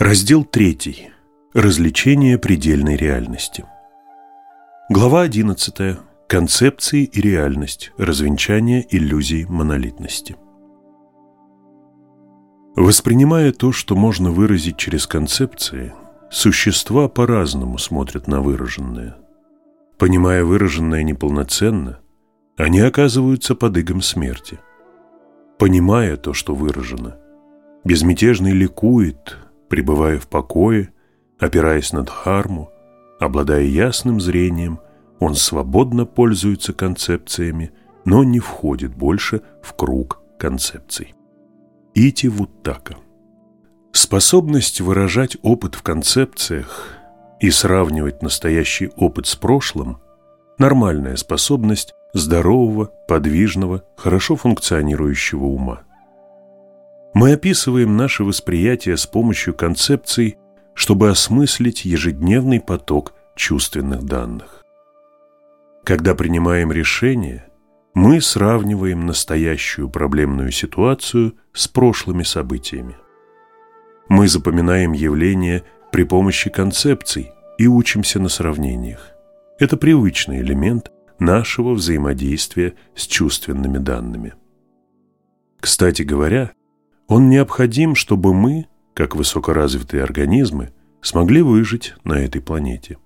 Раздел 3. Развлечение предельной реальности. Глава 11. Концепции и реальность. Развенчание иллюзий монолитности. Воспринимая то, что можно выразить через концепции, существа по-разному смотрят на выраженное. Понимая выраженное неполноценно, они оказываются под игом смерти. Понимая то, что выражено, безмятежный ликует, пребывая в покое, опираясь на дхарму, обладая ясным зрением, он свободно пользуется концепциями, но не входит больше в круг концепций. Ити Вуттака Способность выражать опыт в концепциях и сравнивать настоящий опыт с прошлым – нормальная способность здорового, подвижного, хорошо функционирующего ума. Мы описываем наше восприятие с помощью концепций, чтобы осмыслить ежедневный поток чувственных данных. Когда принимаем решение, мы сравниваем настоящую проблемную ситуацию с прошлыми событиями. Мы запоминаем явления при помощи концепций и учимся на сравнениях. Это привычный элемент нашего взаимодействия с чувственными данными. Кстати говоря, он необходим, чтобы мы, как высокоразвитые организмы, смогли выжить на этой планете.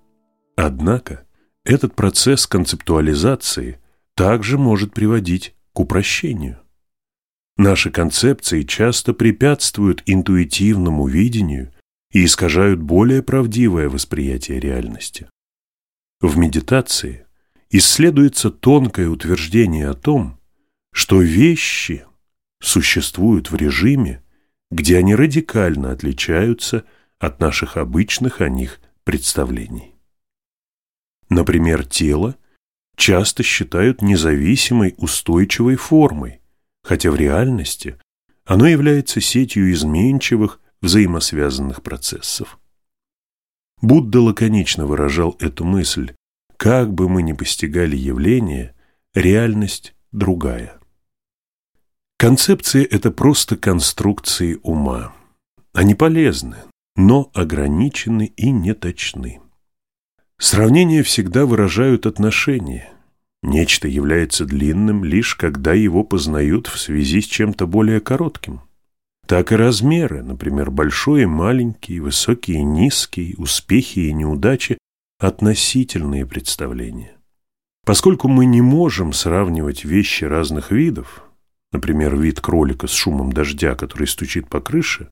Однако этот процесс концептуализации также может приводить к упрощению. Наши концепции часто препятствуют интуитивному видению и искажают более правдивое восприятие реальности. В медитации исследуется тонкое утверждение о том, что вещи существуют в режиме, где они радикально отличаются от наших обычных о них представлений. Например, тело часто считают независимой устойчивой формой, хотя в реальности оно является сетью изменчивых взаимосвязанных процессов. Будда лаконично выражал эту мысль, как бы мы ни постигали явление, реальность другая. Концепции – это просто конструкции ума. Они полезны, но ограничены и неточны. Сравнения всегда выражают отношения. Нечто является длинным лишь когда его познают в связи с чем-то более коротким. Так и размеры, например, большой и маленький, высокий и низкий, успехи и неудачи – относительные представления. Поскольку мы не можем сравнивать вещи разных видов, например, вид кролика с шумом дождя, который стучит по крыше,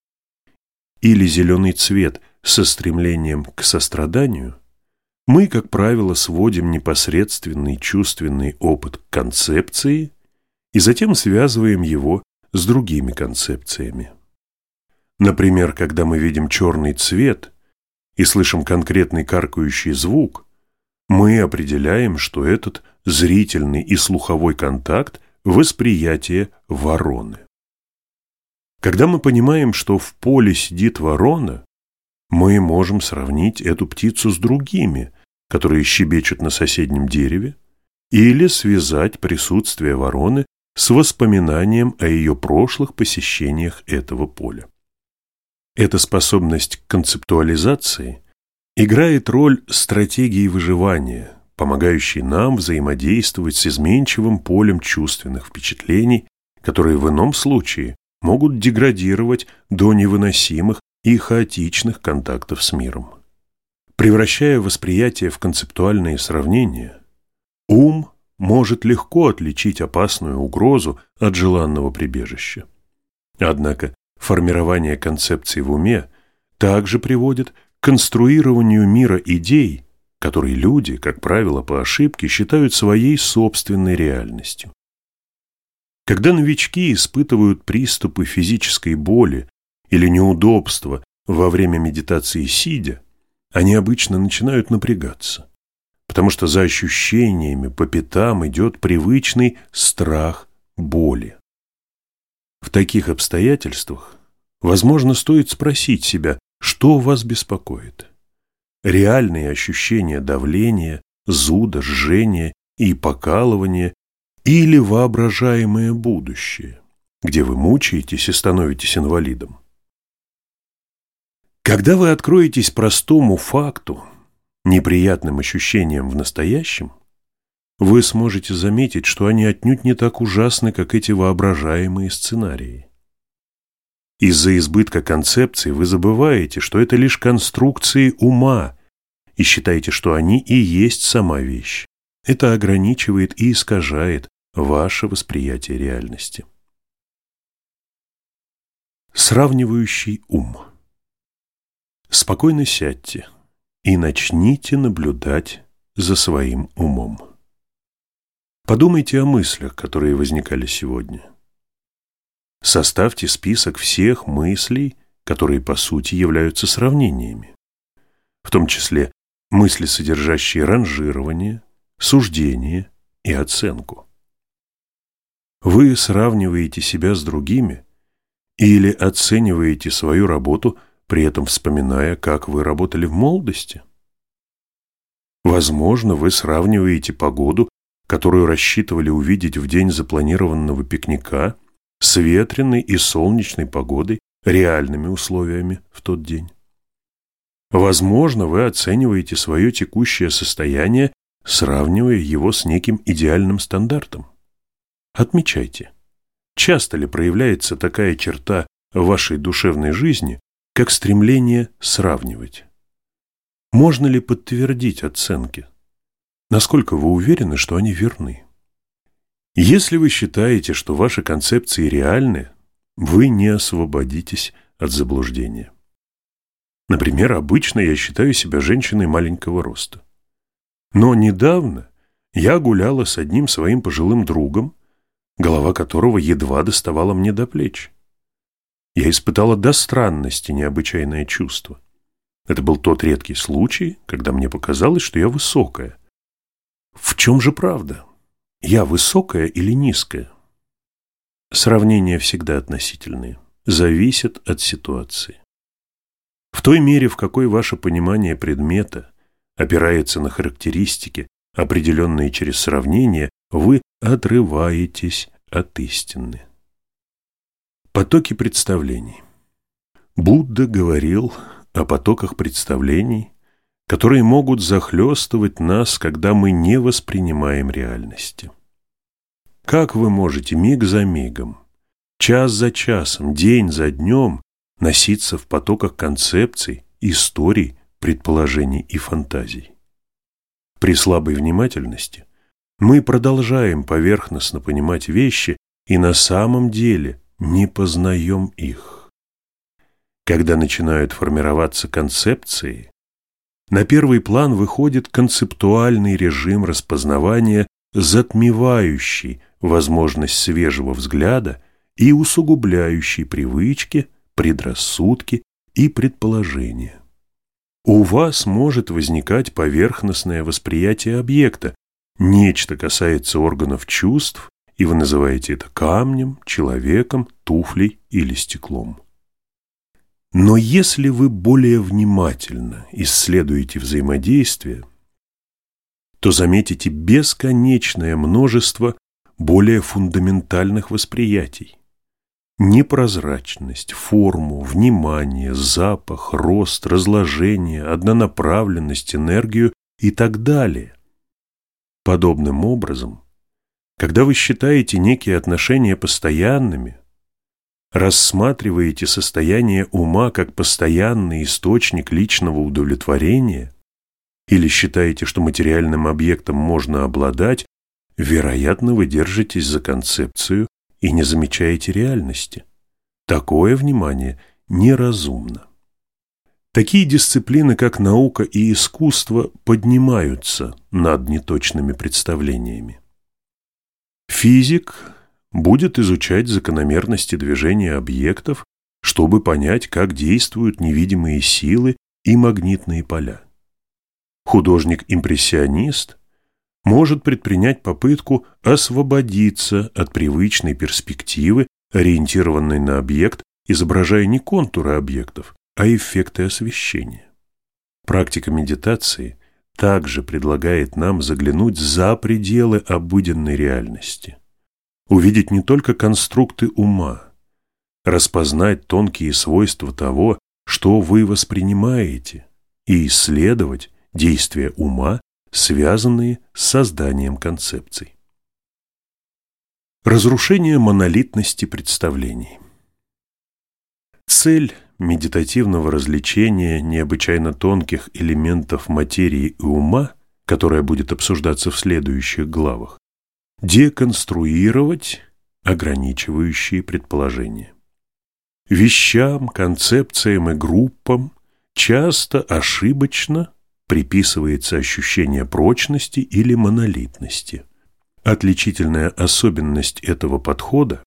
или зеленый цвет со стремлением к состраданию, мы, как правило, сводим непосредственный чувственный опыт к концепции и затем связываем его с другими концепциями. Например, когда мы видим черный цвет и слышим конкретный каркающий звук, мы определяем, что этот зрительный и слуховой контакт Восприятие вороны. Когда мы понимаем, что в поле сидит ворона, мы можем сравнить эту птицу с другими, которые щебечут на соседнем дереве, или связать присутствие вороны с воспоминанием о ее прошлых посещениях этого поля. Эта способность к концептуализации играет роль стратегии выживания, помогающий нам взаимодействовать с изменчивым полем чувственных впечатлений, которые в ином случае могут деградировать до невыносимых и хаотичных контактов с миром. Превращая восприятие в концептуальные сравнения, ум может легко отличить опасную угрозу от желанного прибежища. Однако формирование концепций в уме также приводит к конструированию мира идей, который люди, как правило, по ошибке считают своей собственной реальностью. Когда новички испытывают приступы физической боли или неудобства во время медитации сидя, они обычно начинают напрягаться, потому что за ощущениями по пятам идет привычный страх боли. В таких обстоятельствах, возможно, стоит спросить себя, что вас беспокоит реальные ощущения давления, зуда, жжения и покалывания или воображаемое будущее, где вы мучаетесь и становитесь инвалидом. Когда вы откроетесь простому факту, неприятным ощущениям в настоящем, вы сможете заметить, что они отнюдь не так ужасны, как эти воображаемые сценарии. Из-за избытка концепций вы забываете, что это лишь конструкции ума, и считаете, что они и есть сама вещь. Это ограничивает и искажает ваше восприятие реальности. Сравнивающий ум. Спокойно сядьте и начните наблюдать за своим умом. Подумайте о мыслях, которые возникали сегодня. Составьте список всех мыслей, которые по сути являются сравнениями, в том числе мысли, содержащие ранжирование, суждение и оценку. Вы сравниваете себя с другими или оцениваете свою работу, при этом вспоминая, как вы работали в молодости? Возможно, вы сравниваете погоду, которую рассчитывали увидеть в день запланированного пикника, с ветреной и солнечной погодой, реальными условиями в тот день. Возможно, вы оцениваете свое текущее состояние, сравнивая его с неким идеальным стандартом. Отмечайте, часто ли проявляется такая черта вашей душевной жизни, как стремление сравнивать? Можно ли подтвердить оценки? Насколько вы уверены, что они верны? Если вы считаете, что ваши концепции реальны, вы не освободитесь от заблуждения. Например, обычно я считаю себя женщиной маленького роста. Но недавно я гуляла с одним своим пожилым другом, голова которого едва доставала мне до плеч. Я испытала до странности необычайное чувство. Это был тот редкий случай, когда мне показалось, что я высокая. В чем же правда? Я высокая или низкая? Сравнения всегда относительные, зависят от ситуации. В той мере, в какой ваше понимание предмета опирается на характеристики, определенные через сравнение, вы отрываетесь от истины. Потоки представлений. Будда говорил о потоках представлений, которые могут захлестывать нас, когда мы не воспринимаем реальности. Как вы можете миг за мигом, час за часом, день за днем носиться в потоках концепций, историй, предположений и фантазий? При слабой внимательности мы продолжаем поверхностно понимать вещи и на самом деле не познаем их. Когда начинают формироваться концепции, на первый план выходит концептуальный режим распознавания, затмевающий возможность свежего взгляда и усугубляющий привычки, предрассудки и предположения. У вас может возникать поверхностное восприятие объекта, нечто касается органов чувств, и вы называете это камнем, человеком, туфлей или стеклом. Но если вы более внимательно исследуете взаимодействие, то заметите бесконечное множество более фундаментальных восприятий. Непрозрачность, форму, внимание, запах, рост, разложение, однонаправленность, энергию и так далее. Подобным образом, когда вы считаете некие отношения постоянными, рассматриваете состояние ума как постоянный источник личного удовлетворения или считаете, что материальным объектом можно обладать, вероятно, вы держитесь за концепцию и не замечаете реальности. Такое внимание неразумно. Такие дисциплины, как наука и искусство, поднимаются над неточными представлениями. Физик будет изучать закономерности движения объектов, чтобы понять, как действуют невидимые силы и магнитные поля. Художник-импрессионист может предпринять попытку освободиться от привычной перспективы, ориентированной на объект, изображая не контуры объектов, а эффекты освещения. Практика медитации также предлагает нам заглянуть за пределы обыденной реальности – увидеть не только конструкты ума, распознать тонкие свойства того, что вы воспринимаете, и исследовать действия ума, связанные с созданием концепций. Разрушение монолитности представлений. Цель медитативного развлечения необычайно тонких элементов материи и ума, которая будет обсуждаться в следующих главах, деконструировать ограничивающие предположения. Вещам, концепциям и группам часто ошибочно приписывается ощущение прочности или монолитности. Отличительная особенность этого подхода,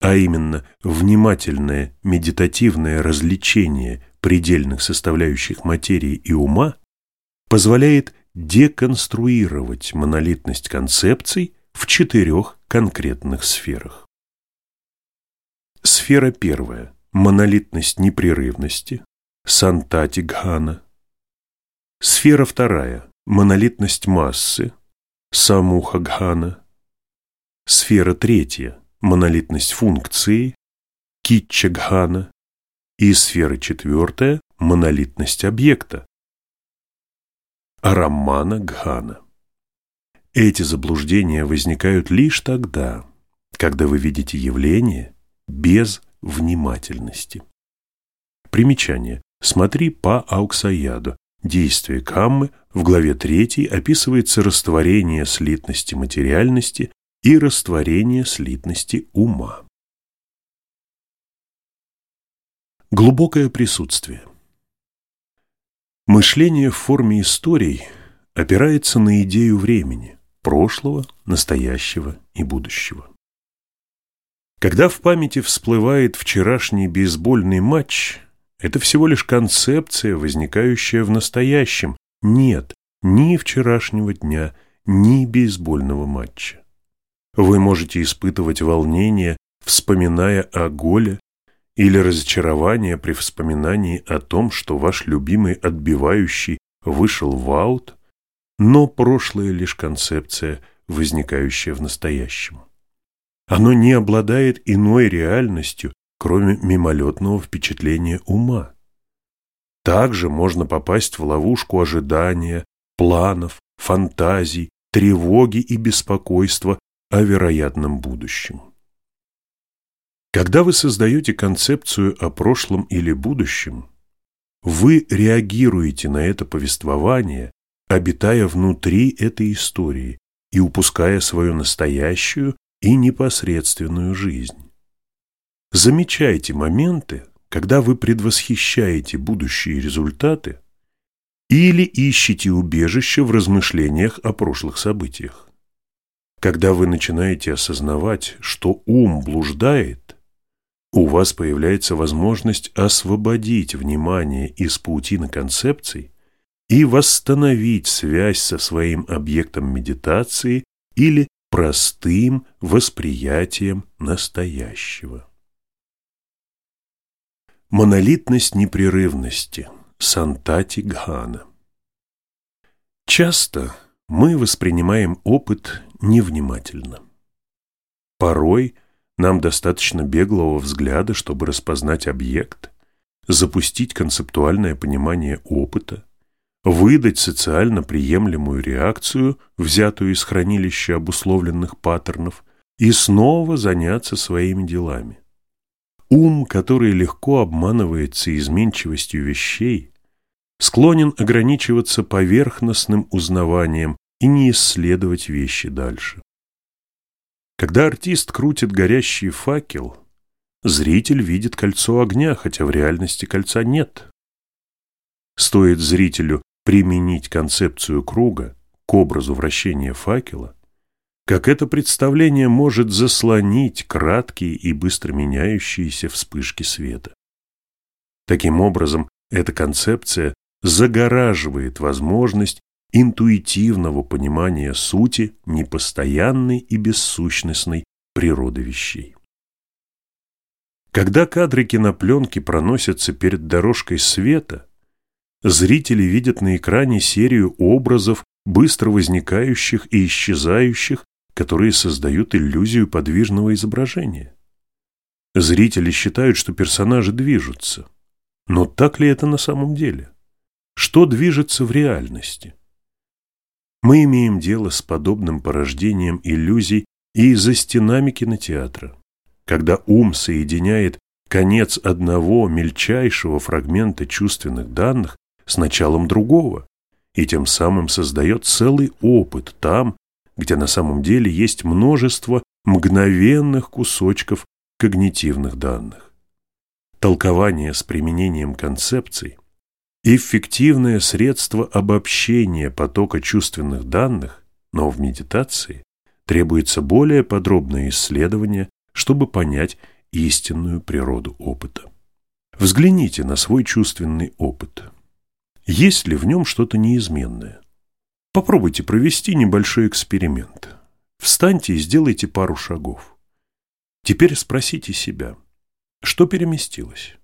а именно внимательное медитативное развлечение предельных составляющих материи и ума, позволяет деконструировать монолитность концепций в четырех конкретных сферах. Сфера первая – монолитность непрерывности, сантати гхана. Сфера вторая – монолитность массы, самуха гхана. Сфера третья – монолитность функции, китча гхана. И сфера четвертая – монолитность объекта, арамана гхана. Эти заблуждения возникают лишь тогда, когда вы видите явление без внимательности. Примечание. Смотри по Ауксаяду. Действие каммы в главе 3 описывается растворение слитности материальности и растворение слитности ума. Глубокое присутствие. Мышление в форме историй опирается на идею времени, прошлого, настоящего и будущего. Когда в памяти всплывает вчерашний бейсбольный матч, это всего лишь концепция, возникающая в настоящем. Нет ни вчерашнего дня, ни бейсбольного матча. Вы можете испытывать волнение, вспоминая о голе, или разочарование при вспоминании о том, что ваш любимый отбивающий вышел в аут, но прошлое лишь концепция, возникающая в настоящем. Оно не обладает иной реальностью, кроме мимолетного впечатления ума. Также можно попасть в ловушку ожидания, планов, фантазий, тревоги и беспокойства о вероятном будущем. Когда вы создаете концепцию о прошлом или будущем, вы реагируете на это повествование, обитая внутри этой истории и упуская свою настоящую и непосредственную жизнь. Замечайте моменты, когда вы предвосхищаете будущие результаты или ищете убежище в размышлениях о прошлых событиях. Когда вы начинаете осознавать, что ум блуждает, у вас появляется возможность освободить внимание из паутины концепций и восстановить связь со своим объектом медитации или простым восприятием настоящего. Монолитность непрерывности Сантати Гхана Часто мы воспринимаем опыт невнимательно. Порой нам достаточно беглого взгляда, чтобы распознать объект, запустить концептуальное понимание опыта, выдать социально приемлемую реакцию, взятую из хранилища обусловленных паттернов, и снова заняться своими делами. Ум, который легко обманывается изменчивостью вещей, склонен ограничиваться поверхностным узнаванием и не исследовать вещи дальше. Когда артист крутит горящий факел, зритель видит кольцо огня, хотя в реальности кольца нет. Стоит зрителю применить концепцию круга к образу вращения факела, как это представление может заслонить краткие и быстро меняющиеся вспышки света. Таким образом, эта концепция загораживает возможность интуитивного понимания сути непостоянной и бессущностной природы вещей. Когда кадры кинопленки проносятся перед дорожкой света, зрители видят на экране серию образов, быстро возникающих и исчезающих, которые создают иллюзию подвижного изображения. Зрители считают, что персонажи движутся. Но так ли это на самом деле? Что движется в реальности? Мы имеем дело с подобным порождением иллюзий и за стенами кинотеатра, когда ум соединяет конец одного мельчайшего фрагмента чувственных данных с началом другого, и тем самым создает целый опыт там, где на самом деле есть множество мгновенных кусочков когнитивных данных. Толкование с применением концепций – эффективное средство обобщения потока чувственных данных, но в медитации требуется более подробное исследование, чтобы понять истинную природу опыта. Взгляните на свой чувственный опыт. Есть ли в нем что-то неизменное? Попробуйте провести небольшой эксперимент. Встаньте и сделайте пару шагов. Теперь спросите себя, что переместилось?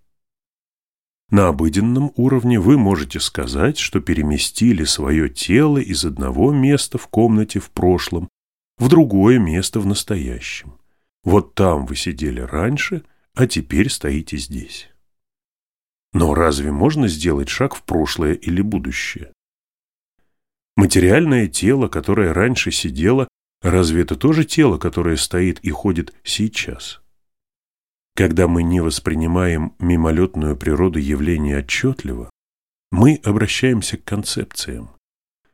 На обыденном уровне вы можете сказать, что переместили свое тело из одного места в комнате в прошлом в другое место в настоящем. Вот там вы сидели раньше, а теперь стоите здесь. Но разве можно сделать шаг в прошлое или будущее? Материальное тело, которое раньше сидело, разве это тоже тело, которое стоит и ходит сейчас? Когда мы не воспринимаем мимолетную природу явления отчетливо, мы обращаемся к концепциям,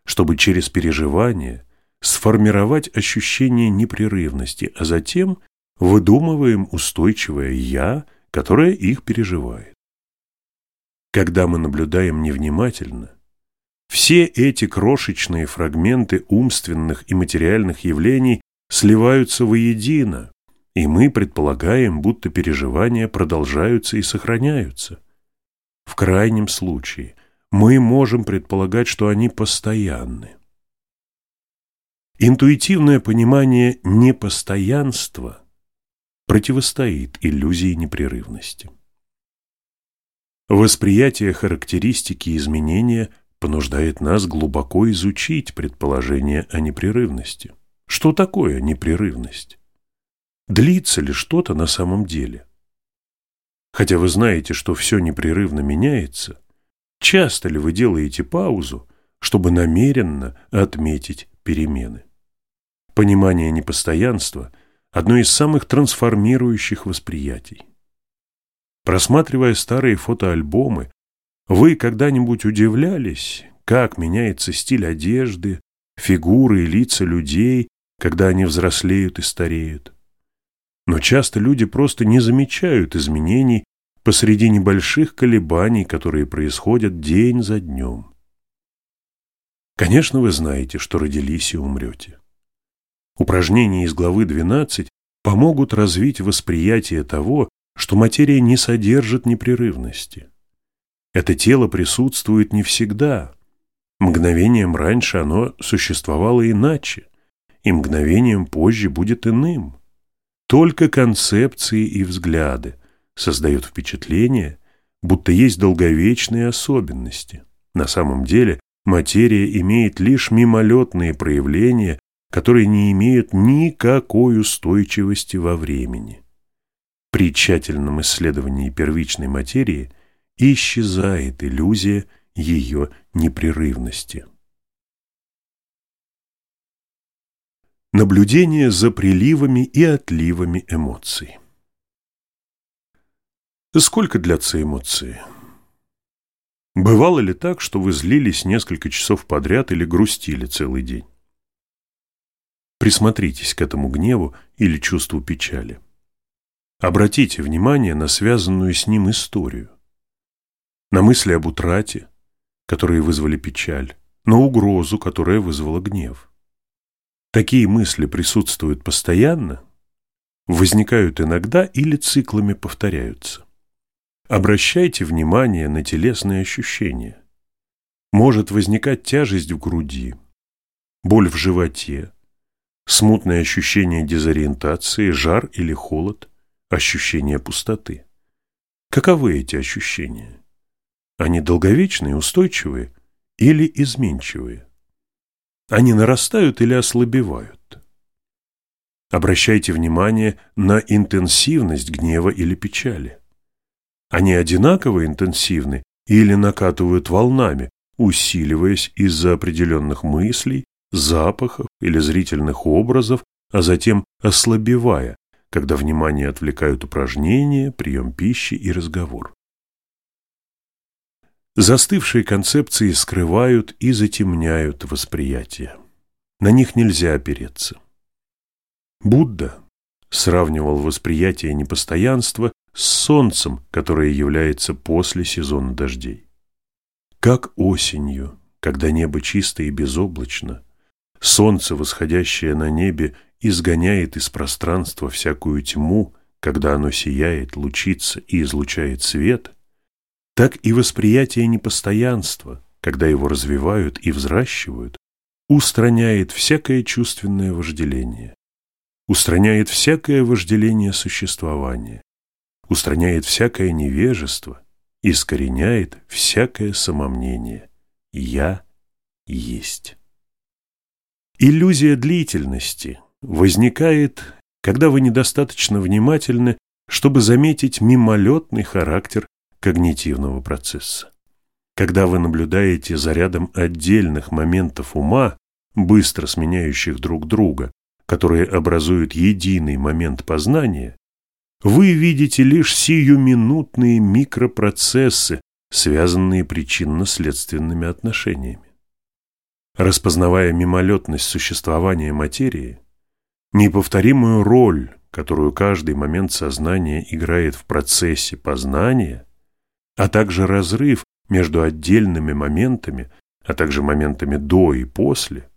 чтобы через переживание сформировать ощущение непрерывности, а затем выдумываем устойчивое «я», которое их переживает. Когда мы наблюдаем невнимательно, все эти крошечные фрагменты умственных и материальных явлений сливаются воедино, и мы предполагаем, будто переживания продолжаются и сохраняются. В крайнем случае мы можем предполагать, что они постоянны. Интуитивное понимание непостоянства противостоит иллюзии непрерывности. Восприятие характеристики изменения понуждает нас глубоко изучить предположение о непрерывности. Что такое непрерывность? Длится ли что-то на самом деле? Хотя вы знаете, что все непрерывно меняется, часто ли вы делаете паузу, чтобы намеренно отметить перемены? Понимание непостоянства – одно из самых трансформирующих восприятий. Просматривая старые фотоальбомы, вы когда-нибудь удивлялись, как меняется стиль одежды, фигуры и лица людей, когда они взрослеют и стареют? Но часто люди просто не замечают изменений посреди небольших колебаний, которые происходят день за днем. Конечно, вы знаете, что родились и умрете. Упражнения из главы 12 помогут развить восприятие того, что материя не содержит непрерывности. Это тело присутствует не всегда. Мгновением раньше оно существовало иначе, и мгновением позже будет иным. Только концепции и взгляды создают впечатление, будто есть долговечные особенности. На самом деле материя имеет лишь мимолетные проявления, которые не имеют никакой устойчивости во времени. При тщательном исследовании первичной материи исчезает иллюзия ее непрерывности. Наблюдение за приливами и отливами эмоций. Сколько длятся эмоции? Бывало ли так, что вы злились несколько часов подряд или грустили целый день? Присмотритесь к этому гневу или чувству печали. Обратите внимание на связанную с ним историю. На мысли об утрате, которые вызвали печаль, на угрозу, которая вызвала гнев. Такие мысли присутствуют постоянно, возникают иногда или циклами повторяются. Обращайте внимание на телесные ощущения. Может возникать тяжесть в груди, боль в животе, смутное ощущение дезориентации, жар или холод, ощущение пустоты. Каковы эти ощущения? Они долговечные, устойчивые или изменчивые? Они нарастают или ослабевают? Обращайте внимание на интенсивность гнева или печали. Они одинаково интенсивны или накатывают волнами, усиливаясь из-за определенных мыслей, запахов или зрительных образов, а затем ослабевая, когда внимание отвлекают упражнения, прием пищи и разговор. Застывшие концепции скрывают и затемняют восприятие. На них нельзя опереться. Будда сравнивал восприятие непостоянства с солнцем, которое является после сезона дождей. Как осенью, когда небо чисто и безоблачно, солнце, восходящее на небе, изгоняет из пространства всякую тьму, когда оно сияет, лучится и излучает свет, так и восприятие непостоянства, когда его развивают и взращивают, устраняет всякое чувственное вожделение, устраняет всякое вожделение существования, устраняет всякое невежество, искореняет всякое самомнение «я есть». Иллюзия длительности возникает, когда вы недостаточно внимательны, чтобы заметить мимолетный характер когнитивного процесса. Когда вы наблюдаете за рядом отдельных моментов ума, быстро сменяющих друг друга, которые образуют единый момент познания, вы видите лишь сиюминутные микропроцессы, связанные причинно-следственными отношениями. Распознавая мимолетность существования материи, неповторимую роль, которую каждый момент сознания играет в процессе познания, а также разрыв между отдельными моментами, а также моментами до и после,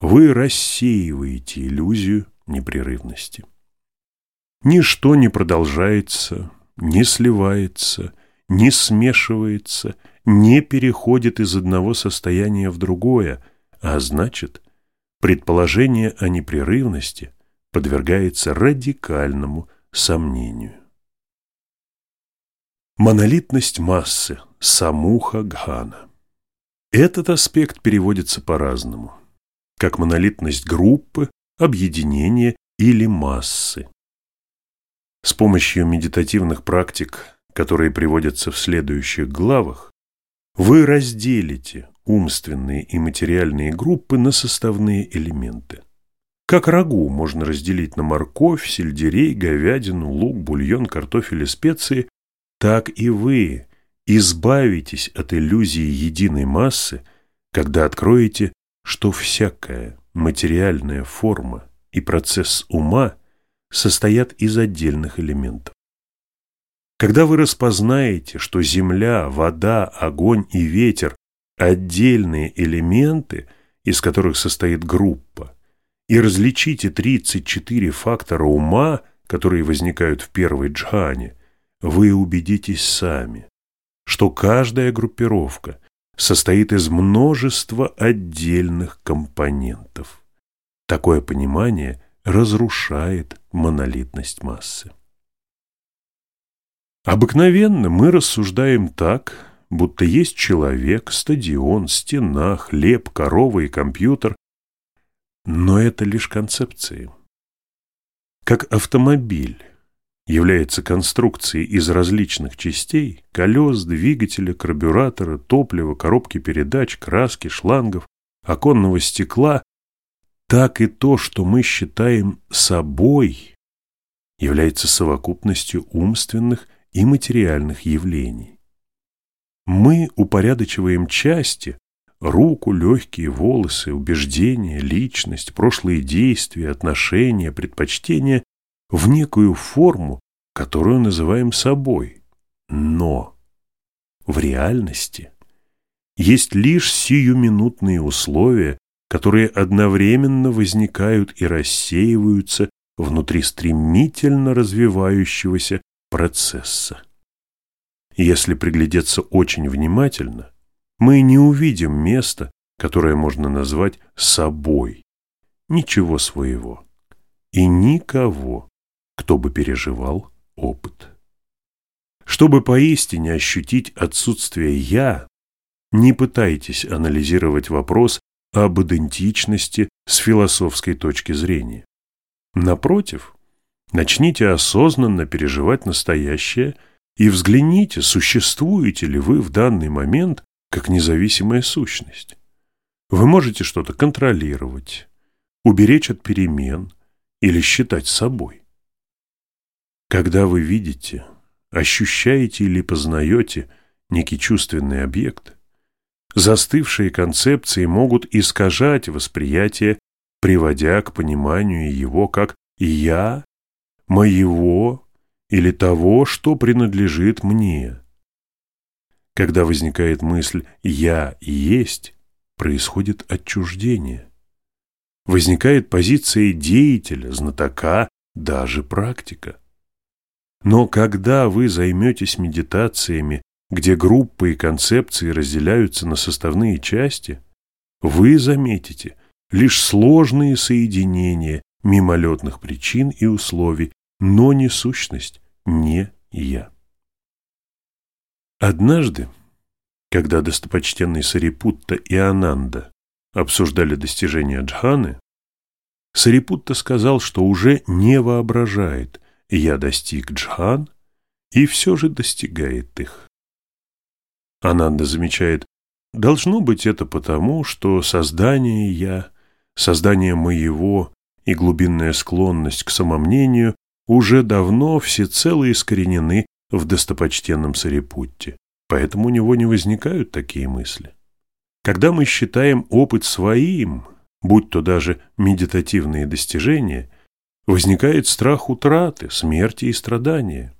вы рассеиваете иллюзию непрерывности. Ничто не продолжается, не сливается, не смешивается, не переходит из одного состояния в другое, а значит, предположение о непрерывности подвергается радикальному сомнению. Монолитность массы – самуха гхана. Этот аспект переводится по-разному, как монолитность группы, объединения или массы. С помощью медитативных практик, которые приводятся в следующих главах, вы разделите умственные и материальные группы на составные элементы. Как рагу можно разделить на морковь, сельдерей, говядину, лук, бульон, картофель и специи, так и вы избавитесь от иллюзии единой массы, когда откроете, что всякая материальная форма и процесс ума состоят из отдельных элементов. Когда вы распознаете, что земля, вода, огонь и ветер – отдельные элементы, из которых состоит группа, и различите 34 фактора ума, которые возникают в первой джхане, вы убедитесь сами, что каждая группировка состоит из множества отдельных компонентов. Такое понимание разрушает монолитность массы. Обыкновенно мы рассуждаем так, будто есть человек, стадион, стена, хлеб, корова и компьютер, но это лишь концепции. Как автомобиль является конструкцией из различных частей – колес, двигателя, карбюратора, топлива, коробки передач, краски, шлангов, оконного стекла, так и то, что мы считаем собой, является совокупностью умственных и материальных явлений. Мы упорядочиваем части – руку, легкие, волосы, убеждения, личность, прошлые действия, отношения, предпочтения в некую форму, которую называем собой. Но в реальности есть лишь сиюминутные условия, которые одновременно возникают и рассеиваются внутри стремительно развивающегося процесса. Если приглядеться очень внимательно, мы не увидим места, которое можно назвать собой. Ничего своего. И никого, кто бы переживал опыт. Чтобы поистине ощутить отсутствие «я», не пытайтесь анализировать вопрос об идентичности с философской точки зрения. Напротив, начните осознанно переживать настоящее и взгляните, существуете ли вы в данный момент как независимая сущность. Вы можете что-то контролировать, уберечь от перемен или считать собой. Когда вы видите, ощущаете или познаете некий чувственный объект, застывшие концепции могут искажать восприятие, приводя к пониманию его как «я», «моего» или того, что принадлежит мне. Когда возникает мысль «я есть», происходит отчуждение. Возникает позиция деятеля, знатока, даже практика. Но когда вы займетесь медитациями, где группы и концепции разделяются на составные части, вы заметите лишь сложные соединения мимолетных причин и условий, но не сущность, не я. Однажды, когда достопочтенный Сарипутта и Ананда обсуждали достижения джханы, Сарипутта сказал, что уже не воображает «я достиг джхан» и все же достигает их. Ананда замечает, должно быть это потому, что создание «я», создание моего и глубинная склонность к самомнению уже давно всецело искоренены в достопочтенном Сарипутте, поэтому у него не возникают такие мысли. Когда мы считаем опыт своим, будь то даже медитативные достижения, возникает страх утраты, смерти и страдания.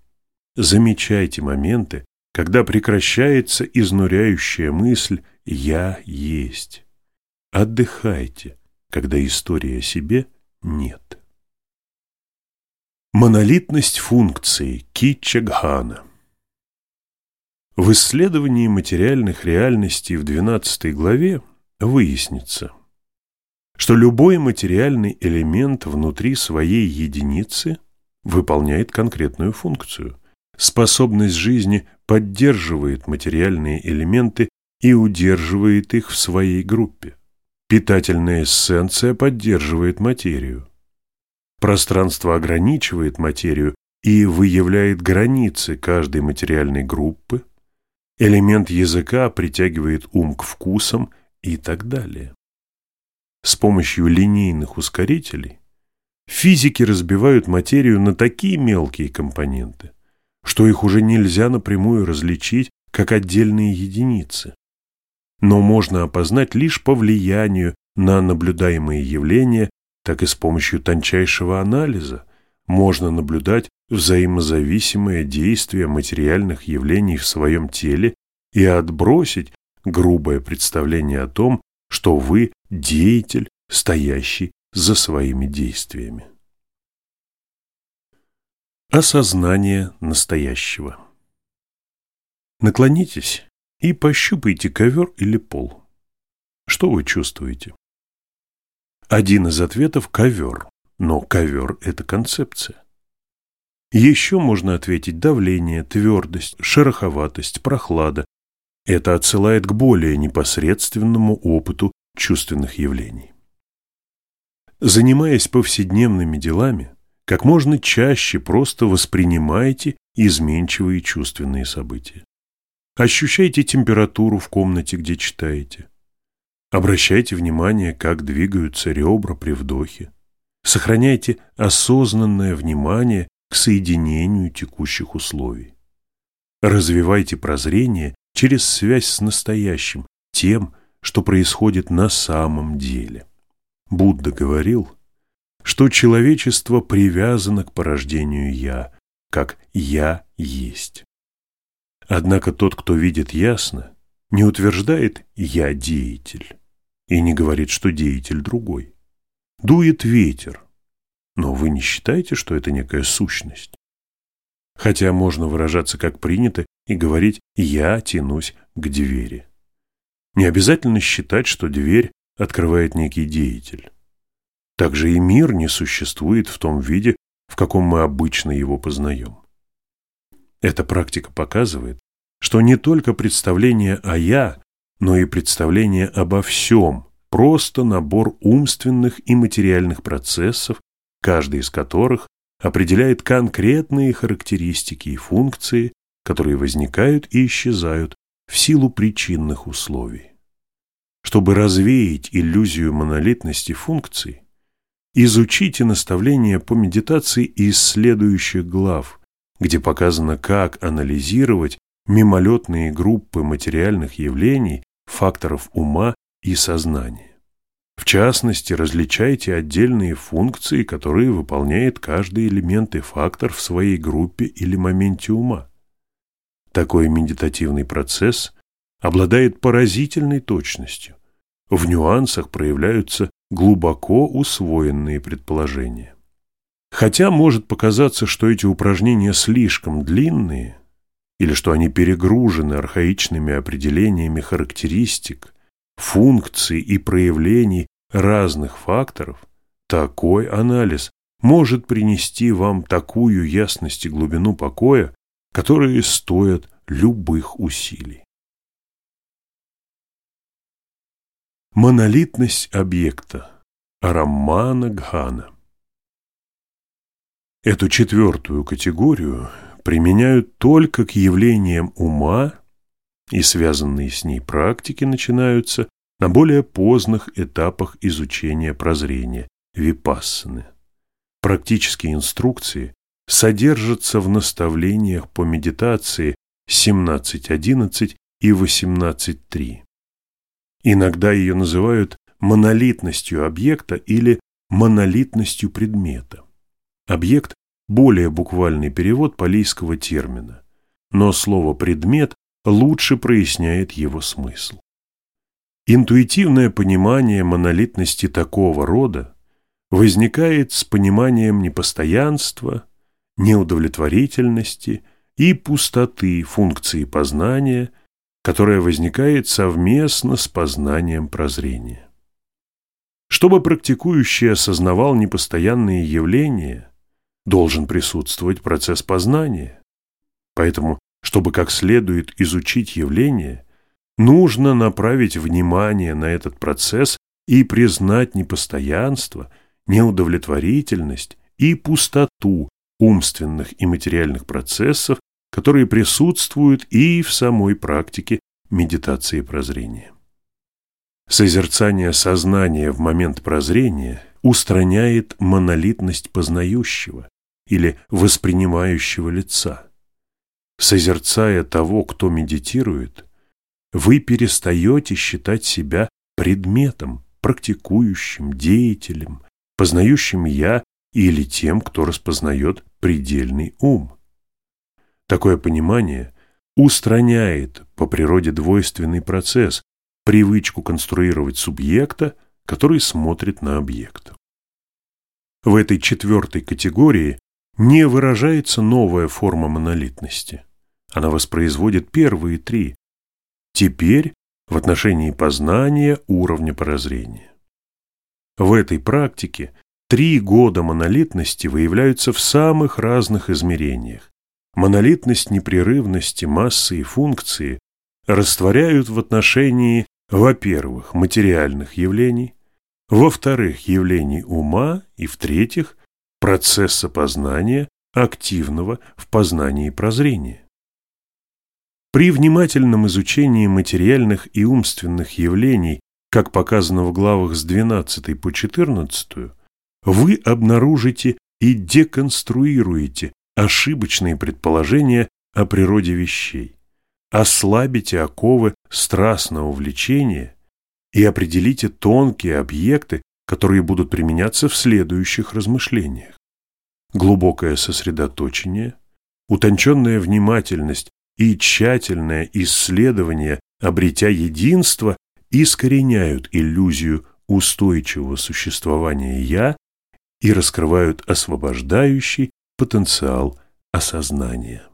Замечайте моменты, когда прекращается изнуряющая мысль «я есть». Отдыхайте, когда истории о себе нет. Монолитность функций Китчагхана В исследовании материальных реальностей в 12 главе выяснится, что любой материальный элемент внутри своей единицы выполняет конкретную функцию. Способность жизни поддерживает материальные элементы и удерживает их в своей группе. Питательная эссенция поддерживает материю. Пространство ограничивает материю и выявляет границы каждой материальной группы, элемент языка притягивает ум к вкусам и так далее. С помощью линейных ускорителей физики разбивают материю на такие мелкие компоненты, что их уже нельзя напрямую различить как отдельные единицы. Но можно опознать лишь по влиянию на наблюдаемые явления так и с помощью тончайшего анализа можно наблюдать взаимозависимое действие материальных явлений в своем теле и отбросить грубое представление о том, что вы деятель, стоящий за своими действиями. Осознание настоящего Наклонитесь и пощупайте ковер или пол. Что вы чувствуете? Один из ответов – ковер, но ковер – это концепция. Еще можно ответить давление, твердость, шероховатость, прохлада. Это отсылает к более непосредственному опыту чувственных явлений. Занимаясь повседневными делами, как можно чаще просто воспринимайте изменчивые чувственные события. Ощущайте температуру в комнате, где читаете. Обращайте внимание, как двигаются ребра при вдохе. Сохраняйте осознанное внимание к соединению текущих условий. Развивайте прозрение через связь с настоящим, тем, что происходит на самом деле. Будда говорил, что человечество привязано к порождению «я», как «я есть». Однако тот, кто видит ясно, не утверждает «я деятель» и не говорит, что деятель другой. Дует ветер, но вы не считаете, что это некая сущность? Хотя можно выражаться как принято и говорить «я тянусь к двери». Не обязательно считать, что дверь открывает некий деятель. Также и мир не существует в том виде, в каком мы обычно его познаем. Эта практика показывает, что не только представление о «я», но и представление обо всем, просто набор умственных и материальных процессов, каждый из которых определяет конкретные характеристики и функции, которые возникают и исчезают в силу причинных условий. Чтобы развеять иллюзию монолитности функций, изучите наставления по медитации из следующих глав, где показано, как анализировать мимолетные группы материальных явлений, факторов ума и сознания. В частности, различайте отдельные функции, которые выполняет каждый элемент и фактор в своей группе или моменте ума. Такой медитативный процесс обладает поразительной точностью. В нюансах проявляются глубоко усвоенные предположения. Хотя может показаться, что эти упражнения слишком длинные, или что они перегружены архаичными определениями характеристик, функций и проявлений разных факторов, такой анализ может принести вам такую ясность и глубину покоя, которые стоят любых усилий. Монолитность объекта Раммана Гхана Эту четвертую категорию применяют только к явлениям ума, и связанные с ней практики начинаются на более поздних этапах изучения прозрения випассаны. Практические инструкции содержатся в наставлениях по медитации 17.11 и 18.3. Иногда ее называют монолитностью объекта или монолитностью предмета. Объект – более буквальный перевод палийского термина, но слово «предмет» лучше проясняет его смысл. Интуитивное понимание монолитности такого рода возникает с пониманием непостоянства, неудовлетворительности и пустоты функции познания, которая возникает совместно с познанием прозрения. Чтобы практикующий осознавал непостоянные явления, должен присутствовать процесс познания. Поэтому, чтобы как следует изучить явления, нужно направить внимание на этот процесс и признать непостоянство, неудовлетворительность и пустоту умственных и материальных процессов, которые присутствуют и в самой практике медитации прозрения. Созерцание сознания в момент прозрения устраняет монолитность познающего или воспринимающего лица. Созерцая того, кто медитирует, вы перестаете считать себя предметом, практикующим, деятелем, познающим «я» или тем, кто распознает предельный ум. Такое понимание устраняет по природе двойственный процесс, привычку конструировать субъекта, который смотрит на объект. В этой четвертой категории не выражается новая форма монолитности. Она воспроизводит первые три. Теперь в отношении познания уровня прозрения. В этой практике Три года монолитности выявляются в самых разных измерениях. Монолитность непрерывности массы и функции растворяют в отношении, во-первых, материальных явлений, во-вторых, явлений ума и, в-третьих, процесса познания, активного в познании прозрения. При внимательном изучении материальных и умственных явлений, как показано в главах с 12 по 14, вы обнаружите и деконструируете ошибочные предположения о природе вещей, ослабите оковы страстного влечения и определите тонкие объекты, которые будут применяться в следующих размышлениях. Глубокое сосредоточение, утонченная внимательность и тщательное исследование, обретя единство, искореняют иллюзию устойчивого существования «я» и раскрывают освобождающий потенциал осознания.